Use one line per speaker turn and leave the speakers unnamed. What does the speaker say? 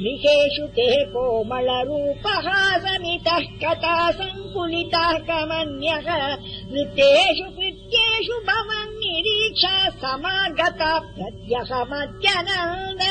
गृहेषु ते कोमलरूपः समितः कथा सङ्कुलितः कमन्यः। नृत्येषु कृत्येषु भवन्निरीक्ष समागता प्रत्यहमत्यनन्द